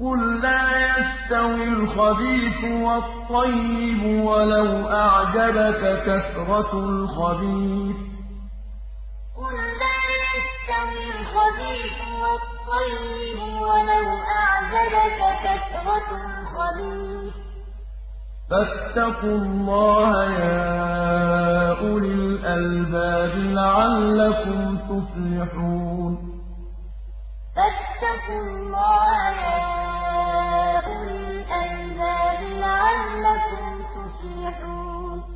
قُل لَّا يَسْتَوِي الْخَبِيثُ وَالطَّيِّبُ وَلَوْ أَعْجَبَكَ كَثْرَةُ الْخَبِيثِ ۚ. قُل لَّا يَسْتَوِي الْخَبِيثُ وَالطَّيِّبُ وَلَوْ أَعْجَبَكَ كَثْرَةُ الْخَبِيثِ ۚ. فَاتَّقُوا اللَّهَ يَا أُولِي الْأَلْبَابِ لَعَلَّكُمْ تُفْلِحُونَ.